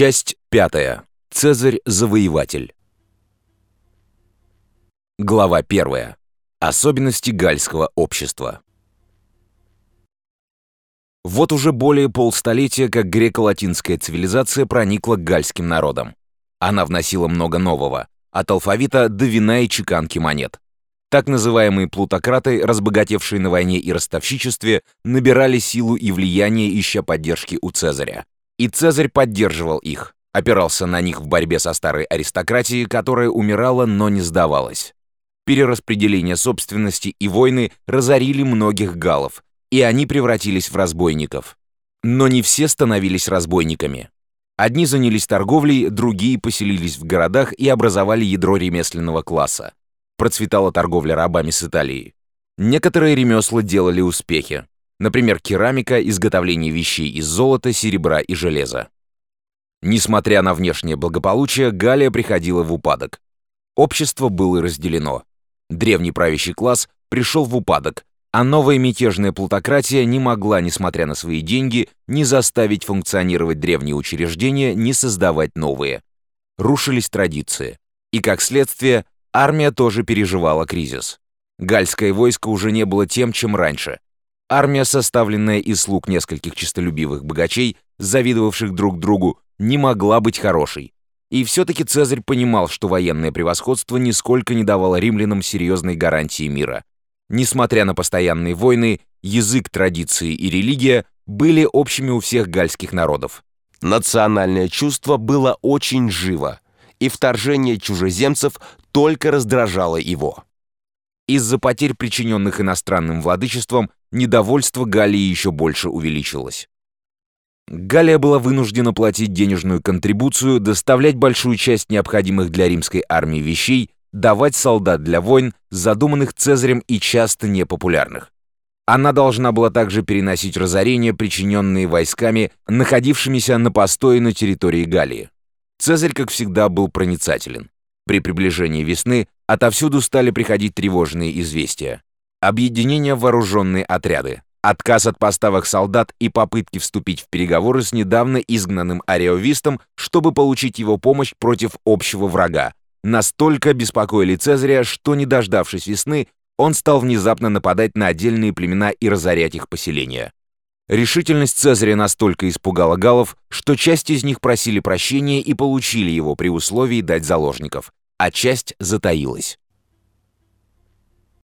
Часть пятая. Цезарь-завоеватель. Глава первая. Особенности гальского общества. Вот уже более полстолетия, как греко-латинская цивилизация проникла к гальским народам. Она вносила много нового, от алфавита до вина и чеканки монет. Так называемые плутократы, разбогатевшие на войне и ростовщичестве, набирали силу и влияние, ища поддержки у Цезаря. И Цезарь поддерживал их, опирался на них в борьбе со старой аристократией, которая умирала, но не сдавалась. Перераспределение собственности и войны разорили многих галлов, и они превратились в разбойников. Но не все становились разбойниками. Одни занялись торговлей, другие поселились в городах и образовали ядро ремесленного класса. Процветала торговля рабами с Италией. Некоторые ремесла делали успехи. Например, керамика, изготовление вещей из золота, серебра и железа. Несмотря на внешнее благополучие, Галия приходила в упадок. Общество было разделено. Древний правящий класс пришел в упадок, а новая мятежная плутократия не могла, несмотря на свои деньги, ни заставить функционировать древние учреждения, ни создавать новые. Рушились традиции. И, как следствие, армия тоже переживала кризис. Гальское войско уже не было тем, чем раньше. Армия, составленная из слуг нескольких честолюбивых богачей, завидовавших друг другу, не могла быть хорошей. И все-таки Цезарь понимал, что военное превосходство нисколько не давало римлянам серьезной гарантии мира. Несмотря на постоянные войны, язык, традиции и религия были общими у всех гальских народов. Национальное чувство было очень живо, и вторжение чужеземцев только раздражало его. Из-за потерь, причиненных иностранным владычеством, недовольство Галлии еще больше увеличилось. Галлия была вынуждена платить денежную контрибуцию, доставлять большую часть необходимых для римской армии вещей, давать солдат для войн, задуманных Цезарем и часто непопулярных. Она должна была также переносить разорения, причиненные войсками, находившимися на постое на территории Галлии. Цезарь, как всегда, был проницателен. При приближении весны отовсюду стали приходить тревожные известия. Объединение вооруженные отряды, отказ от поставок солдат и попытки вступить в переговоры с недавно изгнанным ареовистом, чтобы получить его помощь против общего врага, настолько беспокоили Цезаря, что, не дождавшись весны, он стал внезапно нападать на отдельные племена и разорять их поселения. Решительность Цезаря настолько испугала галлов, что часть из них просили прощения и получили его при условии дать заложников, а часть затаилась.